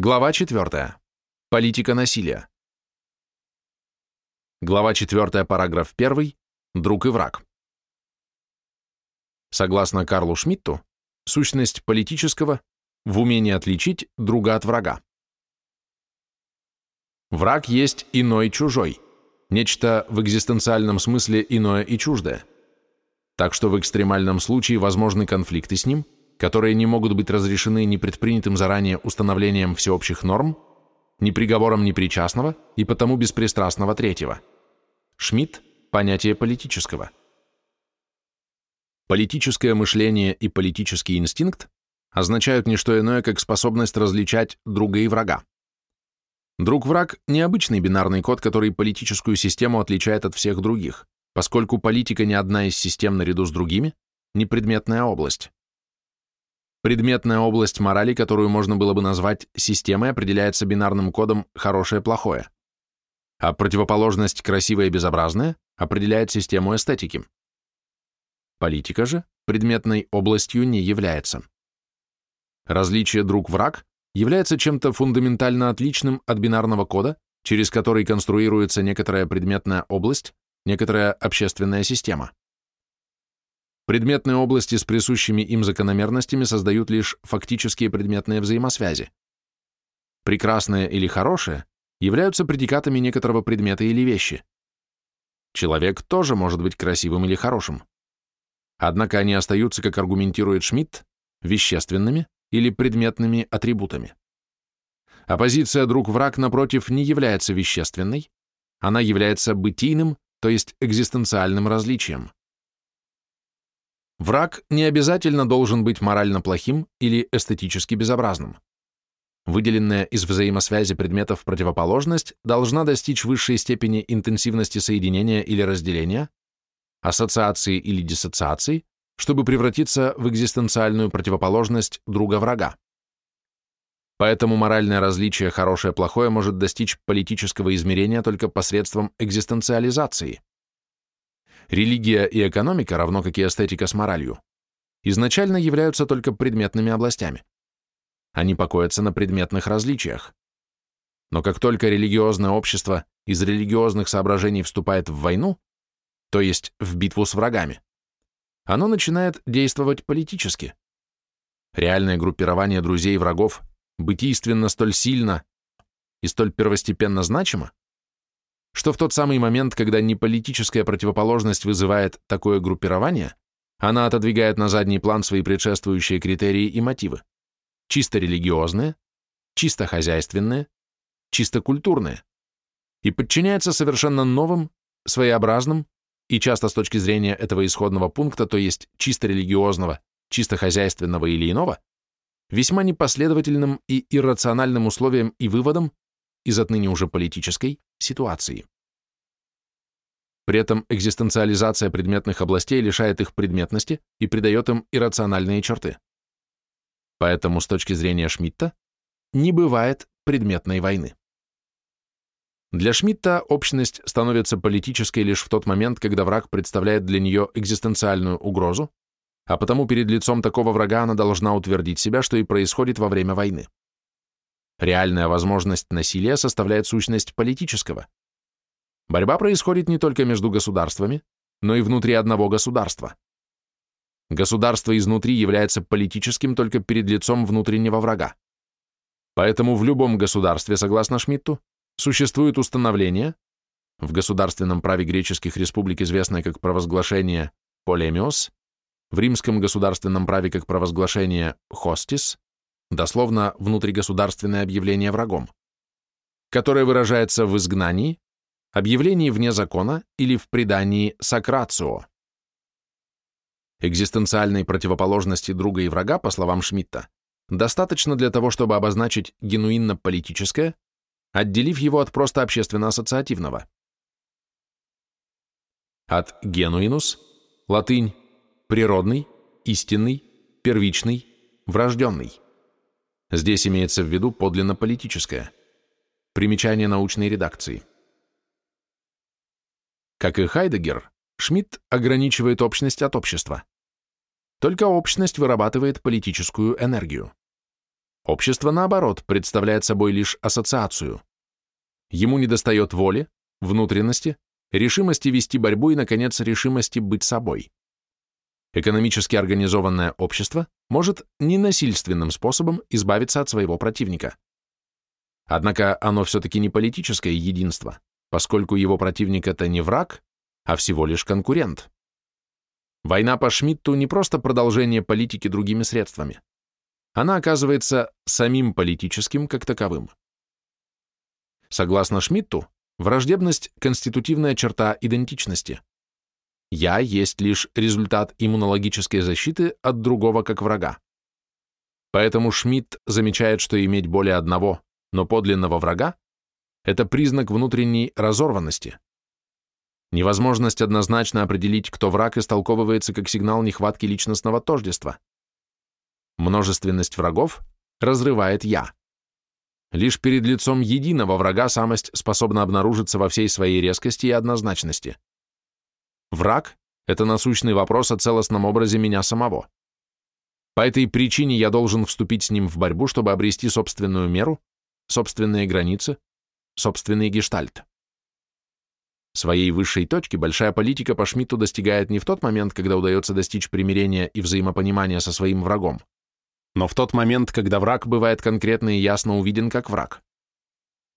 Глава 4. Политика насилия. Глава 4, параграф 1. Друг и враг. Согласно Карлу Шмидту, сущность политического в умении отличить друга от врага. Враг есть иной чужой, нечто в экзистенциальном смысле иное и чуждое. Так что в экстремальном случае возможны конфликты с ним – которые не могут быть разрешены ни предпринятым заранее установлением всеобщих норм, ни приговором непричастного и потому беспристрастного третьего. Шмидт – понятие политического. Политическое мышление и политический инстинкт означают не что иное, как способность различать друга и врага. Друг-враг – необычный бинарный код, который политическую систему отличает от всех других, поскольку политика не одна из систем наряду с другими, не предметная область. Предметная область морали, которую можно было бы назвать системой, определяется бинарным кодом «хорошее-плохое», а противоположность «красивое-безобразное» определяет систему эстетики. Политика же предметной областью не является. Различие друг-враг является чем-то фундаментально отличным от бинарного кода, через который конструируется некоторая предметная область, некоторая общественная система. Предметные области с присущими им закономерностями создают лишь фактические предметные взаимосвязи. Прекрасное или хорошее являются предикатами некоторого предмета или вещи. Человек тоже может быть красивым или хорошим. Однако они остаются, как аргументирует Шмидт, вещественными или предметными атрибутами. Оппозиция друг-враг, напротив, не является вещественной, она является бытийным, то есть экзистенциальным различием. Враг не обязательно должен быть морально плохим или эстетически безобразным. Выделенная из взаимосвязи предметов противоположность должна достичь высшей степени интенсивности соединения или разделения, ассоциации или диссоциации, чтобы превратиться в экзистенциальную противоположность друга-врага. Поэтому моральное различие хорошее-плохое может достичь политического измерения только посредством экзистенциализации. Религия и экономика, равно как и эстетика с моралью, изначально являются только предметными областями. Они покоятся на предметных различиях. Но как только религиозное общество из религиозных соображений вступает в войну, то есть в битву с врагами, оно начинает действовать политически. Реальное группирование друзей и врагов бытийственно столь сильно и столь первостепенно значимо, что в тот самый момент, когда не политическая противоположность вызывает такое группирование, она отодвигает на задний план свои предшествующие критерии и мотивы. Чисто религиозные, чисто хозяйственные, чисто культурные. И подчиняется совершенно новым, своеобразным и часто с точки зрения этого исходного пункта, то есть чисто религиозного, чисто хозяйственного или иного, весьма непоследовательным и иррациональным условиям и выводам из отныне уже политической ситуации. При этом экзистенциализация предметных областей лишает их предметности и придает им иррациональные черты. Поэтому с точки зрения Шмидта не бывает предметной войны. Для Шмидта общность становится политической лишь в тот момент, когда враг представляет для нее экзистенциальную угрозу, а потому перед лицом такого врага она должна утвердить себя, что и происходит во время войны. Реальная возможность насилия составляет сущность политического. Борьба происходит не только между государствами, но и внутри одного государства. Государство изнутри является политическим только перед лицом внутреннего врага. Поэтому в любом государстве, согласно Шмидту, существует установление, в государственном праве греческих республик известное как провозглашение полемиос, в римском государственном праве как провозглашение хостис, дословно внутригосударственное объявление врагом, которое выражается в изгнании, объявлении вне закона или в предании сакрацио. Экзистенциальной противоположности друга и врага, по словам Шмидта, достаточно для того, чтобы обозначить генуинно-политическое, отделив его от просто общественно-ассоциативного. От генуинус, латынь, природный, истинный, первичный, врожденный. Здесь имеется в виду подлинно политическое. Примечание научной редакции. Как и Хайдегер, Шмидт ограничивает общность от общества. Только общность вырабатывает политическую энергию. Общество, наоборот, представляет собой лишь ассоциацию. Ему недостает воли, внутренности, решимости вести борьбу и, наконец, решимости быть собой. Экономически организованное общество может ненасильственным способом избавиться от своего противника. Однако оно все-таки не политическое единство, поскольку его противник – это не враг, а всего лишь конкурент. Война по Шмидту не просто продолжение политики другими средствами. Она оказывается самим политическим как таковым. Согласно Шмидту, враждебность – конститутивная черта идентичности. Я есть лишь результат иммунологической защиты от другого как врага. Поэтому Шмидт замечает, что иметь более одного, но подлинного врага – это признак внутренней разорванности. Невозможность однозначно определить, кто враг, истолковывается как сигнал нехватки личностного тождества. Множественность врагов разрывает «я». Лишь перед лицом единого врага самость способна обнаружиться во всей своей резкости и однозначности. Враг – это насущный вопрос о целостном образе меня самого. По этой причине я должен вступить с ним в борьбу, чтобы обрести собственную меру, собственные границы, собственный гештальт. Своей высшей точки большая политика по Шмидту достигает не в тот момент, когда удается достичь примирения и взаимопонимания со своим врагом, но в тот момент, когда враг бывает конкретно и ясно увиден как враг.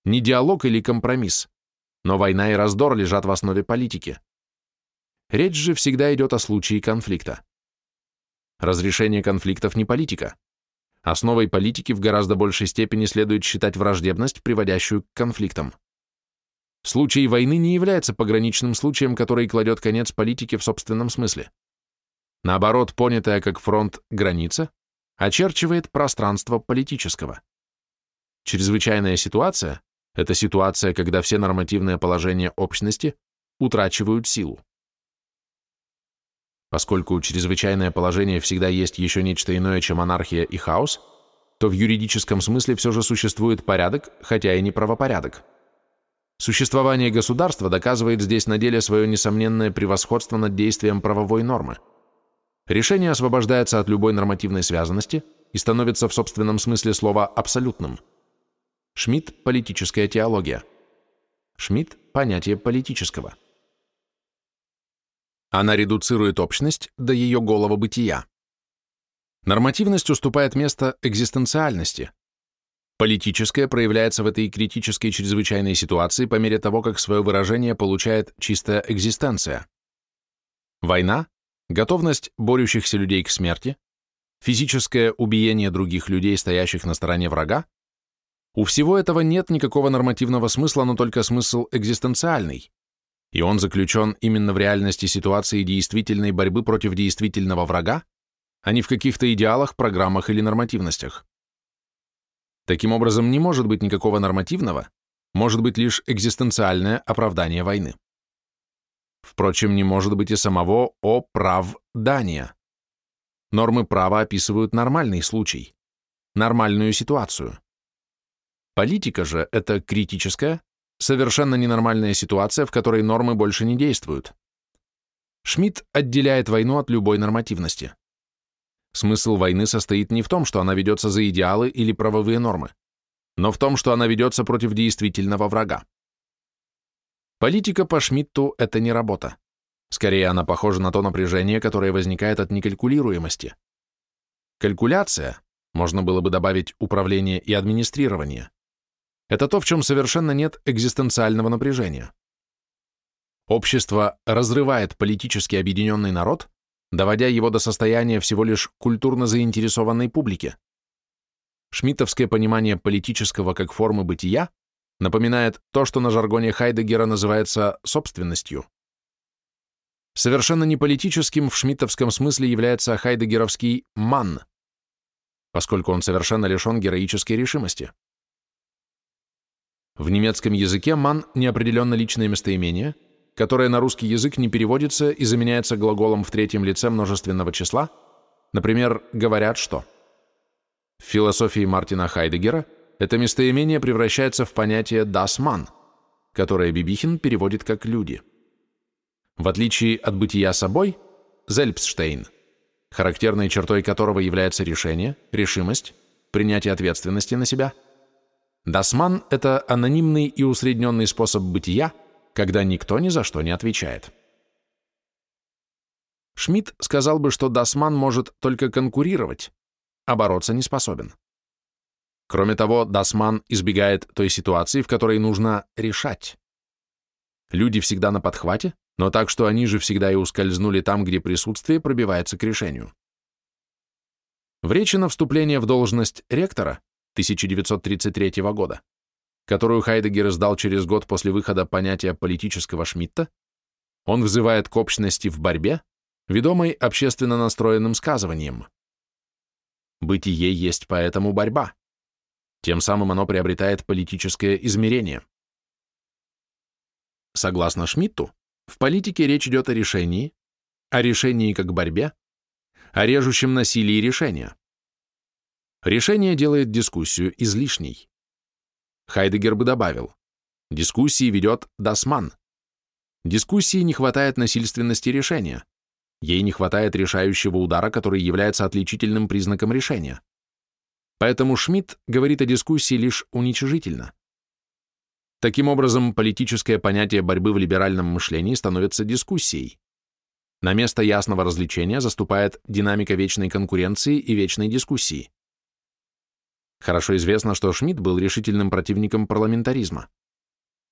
Не диалог или компромисс, но война и раздор лежат в основе политики. Речь же всегда идет о случае конфликта. Разрешение конфликтов не политика. Основой политики в гораздо большей степени следует считать враждебность, приводящую к конфликтам. Случай войны не является пограничным случаем, который кладет конец политике в собственном смысле. Наоборот, понятая как фронт граница, очерчивает пространство политического. Чрезвычайная ситуация – это ситуация, когда все нормативные положения общности утрачивают силу. Поскольку чрезвычайное положение всегда есть еще нечто иное, чем анархия и хаос, то в юридическом смысле все же существует порядок, хотя и не правопорядок. Существование государства доказывает здесь на деле свое несомненное превосходство над действием правовой нормы. Решение освобождается от любой нормативной связанности и становится в собственном смысле слова абсолютным. Шмидт – политическая теология. Шмидт – понятие политического. Она редуцирует общность до ее голого бытия. Нормативность уступает место экзистенциальности, Политическое проявляется в этой критической чрезвычайной ситуации по мере того, как свое выражение получает чистая экзистенция. Война, готовность борющихся людей к смерти, физическое убиение других людей, стоящих на стороне врага, у всего этого нет никакого нормативного смысла, но только смысл экзистенциальный, и он заключен именно в реальности ситуации действительной борьбы против действительного врага, а не в каких-то идеалах, программах или нормативностях. Таким образом, не может быть никакого нормативного, может быть лишь экзистенциальное оправдание войны. Впрочем, не может быть и самого оправдания. Нормы права описывают нормальный случай, нормальную ситуацию. Политика же – это критическая, совершенно ненормальная ситуация, в которой нормы больше не действуют. Шмидт отделяет войну от любой нормативности. Смысл войны состоит не в том, что она ведется за идеалы или правовые нормы, но в том, что она ведется против действительного врага. Политика по Шмидту – это не работа. Скорее, она похожа на то напряжение, которое возникает от некалькулируемости. Калькуляция, можно было бы добавить управление и администрирование, это то, в чем совершенно нет экзистенциального напряжения. Общество разрывает политически объединенный народ, доводя его до состояния всего лишь культурно заинтересованной публики. Шмидтовское понимание политического как формы бытия напоминает то, что на жаргоне Хайдегера называется собственностью. Совершенно неполитическим в шмидтовском смысле является хайдегеровский «ман», поскольку он совершенно лишен героической решимости. В немецком языке «ман» неопределенно личное местоимение – которое на русский язык не переводится и заменяется глаголом в третьем лице множественного числа, например, «говорят что». В философии Мартина Хайдегера это местоимение превращается в понятие «das Mann», которое Бибихин переводит как «люди». В отличие от бытия собой, Зельпсштейн, характерной чертой которого является решение, решимость, принятие ответственности на себя. Дасман – это анонимный и усредненный способ бытия, когда никто ни за что не отвечает. Шмидт сказал бы, что das Man может только конкурировать, а бороться не способен. Кроме того, das Man избегает той ситуации, в которой нужно решать. Люди всегда на подхвате, но так, что они же всегда и ускользнули там, где присутствие пробивается к решению. В речи на вступление в должность ректора 1933 года, которую Хайдеггер издал через год после выхода понятия политического Шмидта, он взывает к общности в борьбе, ведомой общественно настроенным сказыванием. Бытие есть поэтому борьба. Тем самым оно приобретает политическое измерение. Согласно Шмидту, в политике речь идет о решении, о решении как борьбе, о режущем насилии решения. Решение делает дискуссию излишней. Хайдегер бы добавил, дискуссии ведет Дасман. Дискуссии не хватает насильственности решения. Ей не хватает решающего удара, который является отличительным признаком решения. Поэтому Шмидт говорит о дискуссии лишь уничижительно. Таким образом, политическое понятие борьбы в либеральном мышлении становится дискуссией. На место ясного развлечения заступает динамика вечной конкуренции и вечной дискуссии. Хорошо известно, что Шмидт был решительным противником парламентаризма.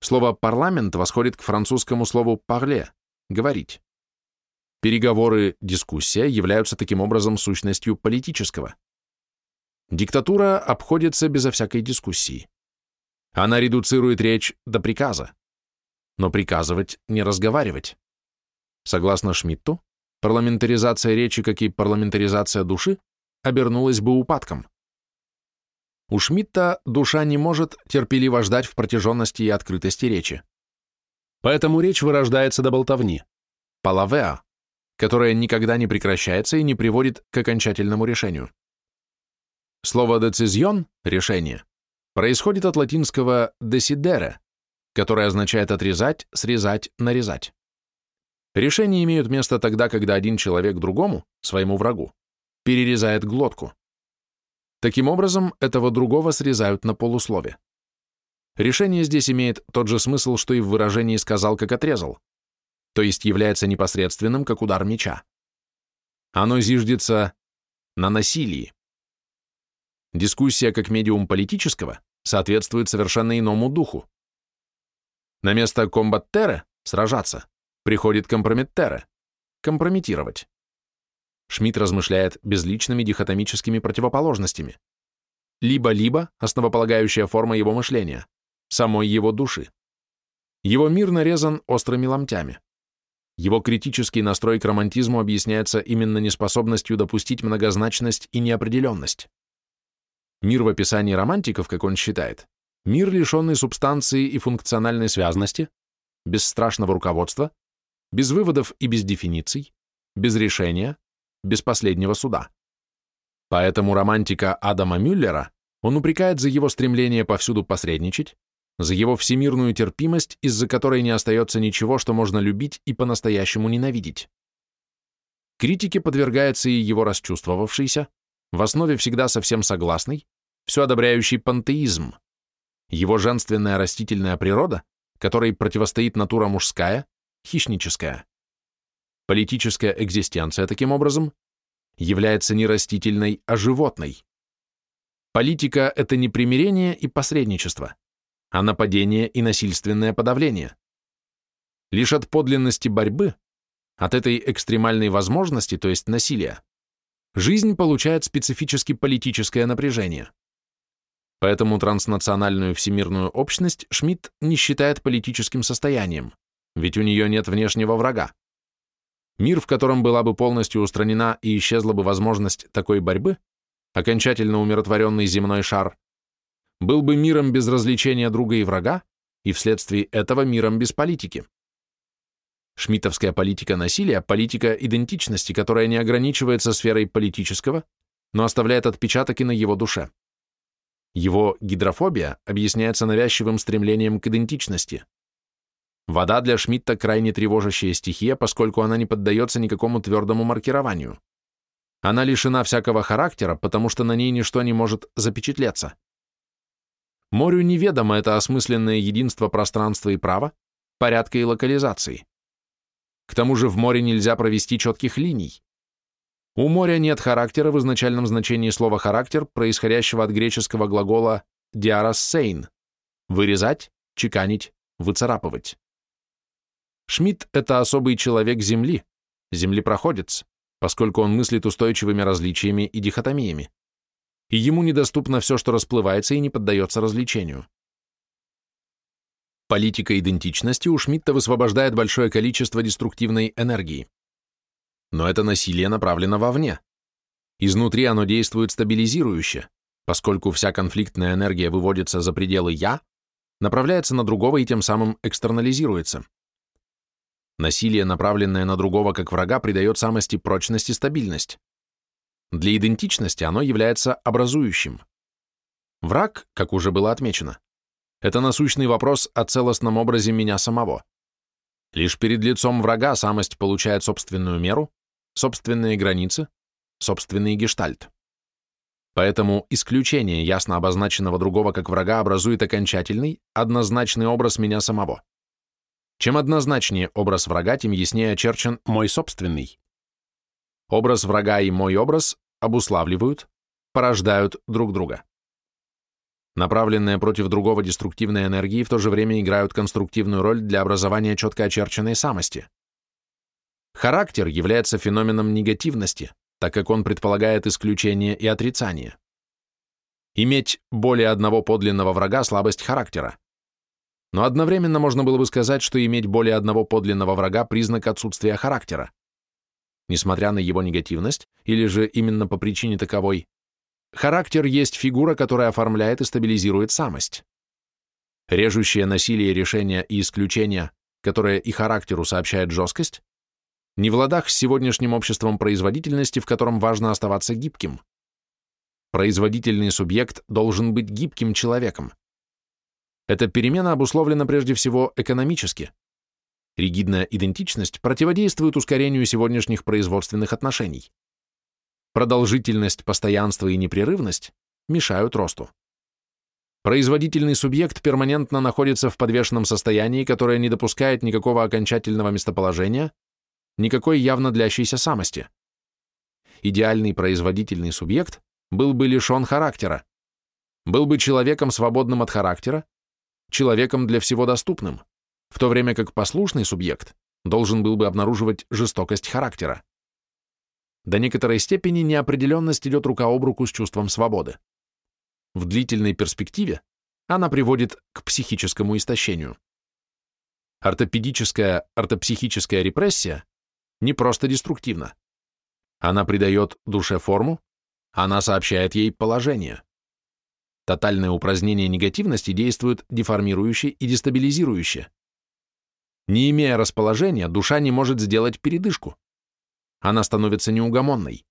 Слово «парламент» восходит к французскому слову «parler» — «говорить». Переговоры, дискуссия являются таким образом сущностью политического. Диктатура обходится безо всякой дискуссии. Она редуцирует речь до приказа. Но приказывать не разговаривать. Согласно Шмидту, парламентаризация речи, как и парламентаризация души, обернулась бы упадком. У Шмидта душа не может терпеливо ждать в протяженности и открытости речи. Поэтому речь вырождается до болтовни, палавеа, которая никогда не прекращается и не приводит к окончательному решению. Слово «децизион» — решение происходит от латинского «decidere», которое означает отрезать, срезать, нарезать. Решения имеют место тогда, когда один человек другому, своему врагу, перерезает глотку. Таким образом, этого другого срезают на полуслове. Решение здесь имеет тот же смысл, что и в выражении «сказал, как отрезал», то есть является непосредственным, как удар меча. Оно зиждется на насилии. Дискуссия как медиум политического соответствует совершенно иному духу. На место комбаттере – сражаться – приходит компрометтере – компрометировать. Шмидт размышляет безличными дихотомическими противоположностями. Либо-либо – основополагающая форма его мышления, самой его души. Его мир нарезан острыми ломтями. Его критический настрой к романтизму объясняется именно неспособностью допустить многозначность и неопределенность. Мир в описании романтиков, как он считает, мир, лишенный субстанции и функциональной связности, без страшного руководства, без выводов и без дефиниций, без решения, без последнего суда. Поэтому романтика Адама Мюллера он упрекает за его стремление повсюду посредничать, за его всемирную терпимость, из-за которой не остается ничего, что можно любить и по-настоящему ненавидеть. Критике подвергается и его расчувствовавшийся, в основе всегда совсем согласный, все одобряющий пантеизм, его женственная растительная природа, которой противостоит натура мужская, хищническая. Политическая экзистенция, таким образом, является не растительной, а животной. Политика – это не примирение и посредничество, а нападение и насильственное подавление. Лишь от подлинности борьбы, от этой экстремальной возможности, то есть насилия, жизнь получает специфически политическое напряжение. Поэтому транснациональную всемирную общность Шмидт не считает политическим состоянием, ведь у нее нет внешнего врага. Мир, в котором была бы полностью устранена и исчезла бы возможность такой борьбы, окончательно умиротворенный земной шар, был бы миром без развлечения друга и врага, и вследствие этого миром без политики. Шмитовская политика насилия – политика идентичности, которая не ограничивается сферой политического, но оставляет отпечаток на его душе. Его гидрофобия объясняется навязчивым стремлением к идентичности. Вода для Шмидта крайне тревожащая стихия, поскольку она не поддается никакому твердому маркированию. Она лишена всякого характера, потому что на ней ничто не может запечатлеться. Морю неведомо это осмысленное единство пространства и права, порядка и локализации. К тому же в море нельзя провести четких линий. У моря нет характера в изначальном значении слова «характер», происходящего от греческого глагола «диарассейн» — вырезать, чеканить, выцарапывать. Шмидт — это особый человек Земли, землепроходец, поскольку он мыслит устойчивыми различиями и дихотомиями и ему недоступно все, что расплывается и не поддается развлечению. Политика идентичности у Шмидта высвобождает большое количество деструктивной энергии. Но это насилие направлено вовне. Изнутри оно действует стабилизирующе, поскольку вся конфликтная энергия выводится за пределы «я», направляется на другого и тем самым экстернализируется. Насилие, направленное на другого как врага, придает самости прочность и стабильность. Для идентичности оно является образующим. Враг, как уже было отмечено, это насущный вопрос о целостном образе меня самого. Лишь перед лицом врага самость получает собственную меру, собственные границы, собственный гештальт. Поэтому исключение ясно обозначенного другого как врага образует окончательный, однозначный образ меня самого. Чем однозначнее образ врага, тем яснее очерчен мой собственный. Образ врага и мой образ обуславливают, порождают друг друга. Направленные против другого деструктивные энергии в то же время играют конструктивную роль для образования четко очерченной самости. Характер является феноменом негативности, так как он предполагает исключение и отрицание. Иметь более одного подлинного врага – слабость характера. Но одновременно можно было бы сказать, что иметь более одного подлинного врага – признак отсутствия характера несмотря на его негативность, или же именно по причине таковой, характер есть фигура, которая оформляет и стабилизирует самость. Режущее насилие решения и исключения, которое и характеру сообщает жесткость, не в ладах с сегодняшним обществом производительности, в котором важно оставаться гибким. Производительный субъект должен быть гибким человеком. Эта перемена обусловлена прежде всего экономически – Ригидная идентичность противодействует ускорению сегодняшних производственных отношений. Продолжительность, постоянство и непрерывность мешают росту. Производительный субъект перманентно находится в подвешенном состоянии, которое не допускает никакого окончательного местоположения, никакой явно длящейся самости. Идеальный производительный субъект был бы лишен характера, был бы человеком, свободным от характера, человеком для всего доступным в то время как послушный субъект должен был бы обнаруживать жестокость характера. До некоторой степени неопределенность идет рука об руку с чувством свободы. В длительной перспективе она приводит к психическому истощению. Ортопедическая, ортопсихическая репрессия не просто деструктивна. Она придает душе форму, она сообщает ей положение. Тотальное упразднение негативности действует деформирующе и дестабилизирующе. Не имея расположения, душа не может сделать передышку. Она становится неугомонной.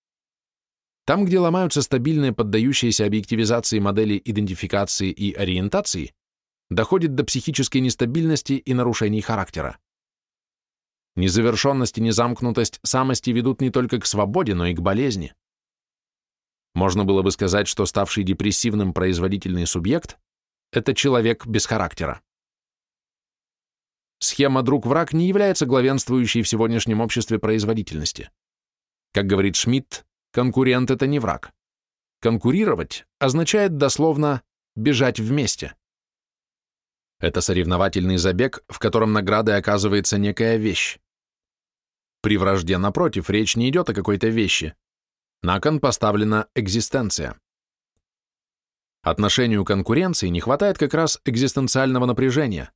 Там, где ломаются стабильные, поддающиеся объективизации модели идентификации и ориентации, доходит до психической нестабильности и нарушений характера. Незавершенность и незамкнутость самости ведут не только к свободе, но и к болезни. Можно было бы сказать, что ставший депрессивным производительный субъект – это человек без характера. Схема «друг-враг» не является главенствующей в сегодняшнем обществе производительности. Как говорит Шмидт, конкурент – это не враг. Конкурировать означает дословно «бежать вместе». Это соревновательный забег, в котором наградой оказывается некая вещь. При вражде, напротив, речь не идет о какой-то вещи. На кон поставлена экзистенция. Отношению конкуренции не хватает как раз экзистенциального напряжения,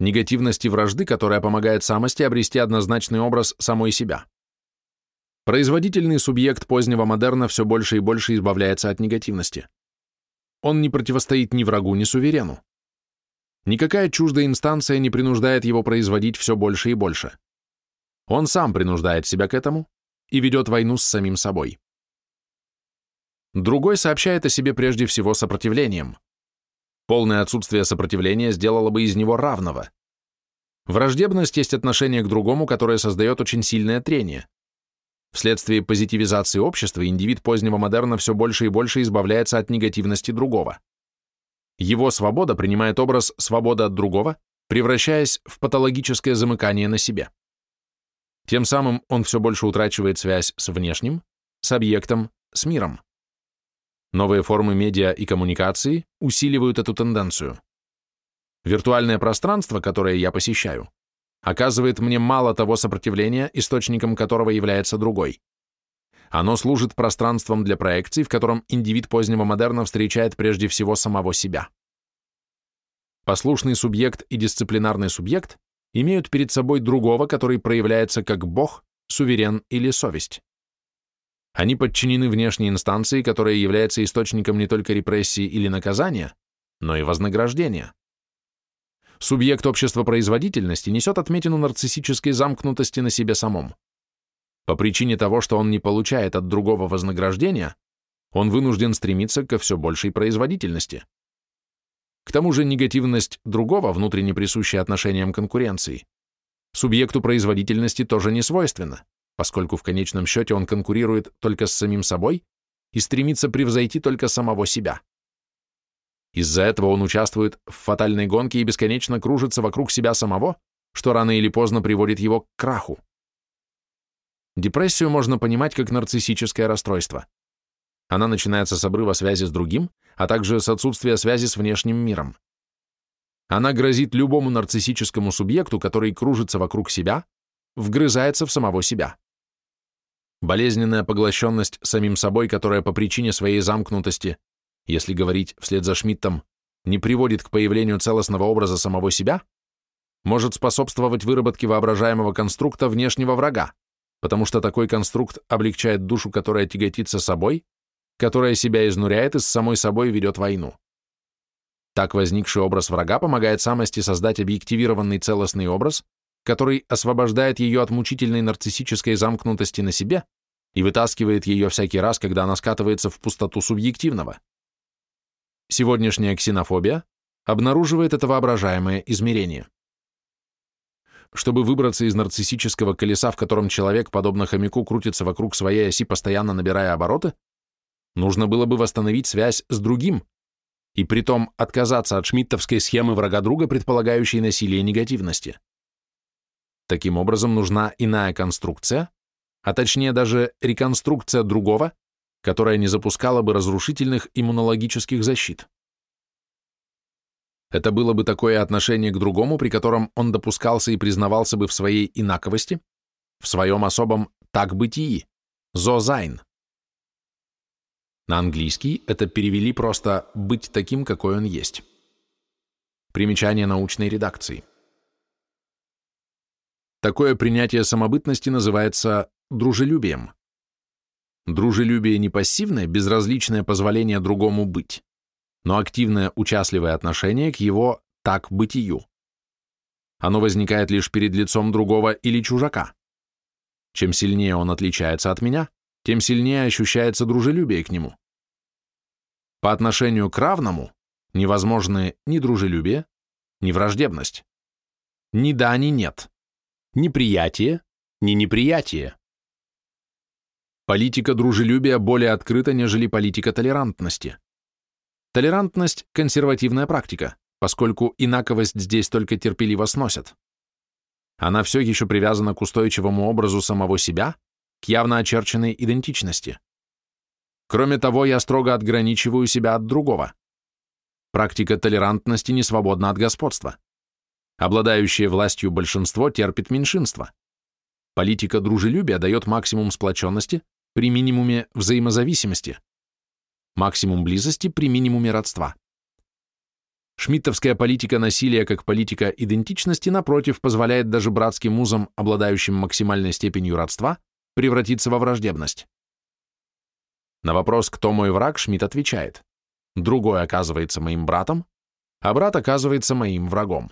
негативности вражды, которая помогает самости обрести однозначный образ самой себя. Производительный субъект позднего модерна все больше и больше избавляется от негативности. Он не противостоит ни врагу, ни суверену. Никакая чуждая инстанция не принуждает его производить все больше и больше. Он сам принуждает себя к этому и ведет войну с самим собой. Другой сообщает о себе прежде всего сопротивлением. Полное отсутствие сопротивления сделало бы из него равного. Враждебность есть отношение к другому, которое создает очень сильное трение. Вследствие позитивизации общества индивид позднего модерна все больше и больше избавляется от негативности другого. Его свобода принимает образ свободы от другого, превращаясь в патологическое замыкание на себе. Тем самым он все больше утрачивает связь с внешним, с объектом, с миром. Новые формы медиа и коммуникации усиливают эту тенденцию. Виртуальное пространство, которое я посещаю, оказывает мне мало того сопротивления, источником которого является другой. Оно служит пространством для проекций, в котором индивид позднего модерна встречает прежде всего самого себя. Послушный субъект и дисциплинарный субъект имеют перед собой другого, который проявляется как Бог, суверен или совесть. Они подчинены внешней инстанции, которая является источником не только репрессии или наказания, но и вознаграждения. Субъект общества производительности несет отметину нарциссической замкнутости на себе самом. По причине того, что он не получает от другого вознаграждения, он вынужден стремиться ко все большей производительности. К тому же негативность другого, внутренне присущая отношениям конкуренции, субъекту производительности тоже не свойственна поскольку в конечном счете он конкурирует только с самим собой и стремится превзойти только самого себя. Из-за этого он участвует в фатальной гонке и бесконечно кружится вокруг себя самого, что рано или поздно приводит его к краху. Депрессию можно понимать как нарциссическое расстройство. Она начинается с обрыва связи с другим, а также с отсутствия связи с внешним миром. Она грозит любому нарциссическому субъекту, который кружится вокруг себя, вгрызается в самого себя. Болезненная поглощенность самим собой, которая по причине своей замкнутости, если говорить вслед за Шмидтом, не приводит к появлению целостного образа самого себя, может способствовать выработке воображаемого конструкта внешнего врага, потому что такой конструкт облегчает душу, которая тяготится собой, которая себя изнуряет и с самой собой ведет войну. Так возникший образ врага помогает самости создать объективированный целостный образ, который освобождает ее от мучительной нарциссической замкнутости на себе и вытаскивает ее всякий раз, когда она скатывается в пустоту субъективного. Сегодняшняя ксенофобия обнаруживает это воображаемое измерение. Чтобы выбраться из нарциссического колеса, в котором человек, подобно хомяку, крутится вокруг своей оси, постоянно набирая обороты, нужно было бы восстановить связь с другим, и притом отказаться от шмидтовской схемы врага друга, предполагающей насилие негативности. Таким образом, нужна иная конструкция, а точнее даже реконструкция другого, которая не запускала бы разрушительных иммунологических защит. Это было бы такое отношение к другому, при котором он допускался и признавался бы в своей инаковости, в своем особом так-бытии, зозайн. На английский это перевели просто «быть таким, какой он есть». Примечание научной редакции. Такое принятие самобытности называется дружелюбием. Дружелюбие не пассивное, безразличное позволение другому быть, но активное участливое отношение к его так-бытию. Оно возникает лишь перед лицом другого или чужака. Чем сильнее он отличается от меня, тем сильнее ощущается дружелюбие к нему. По отношению к равному невозможны ни дружелюбие, ни враждебность. Ни да, ни нет ни приятие, ни неприятие. Политика дружелюбия более открыта, нежели политика толерантности. Толерантность – консервативная практика, поскольку инаковость здесь только терпеливо сносят. Она все еще привязана к устойчивому образу самого себя, к явно очерченной идентичности. Кроме того, я строго отграничиваю себя от другого. Практика толерантности не свободна от господства. Обладающее властью большинство терпит меньшинство. Политика дружелюбия дает максимум сплоченности при минимуме взаимозависимости, максимум близости при минимуме родства. Шмидтовская политика насилия как политика идентичности, напротив, позволяет даже братским узам, обладающим максимальной степенью родства, превратиться во враждебность. На вопрос «Кто мой враг?» Шмидт отвечает «Другой оказывается моим братом, а брат оказывается моим врагом».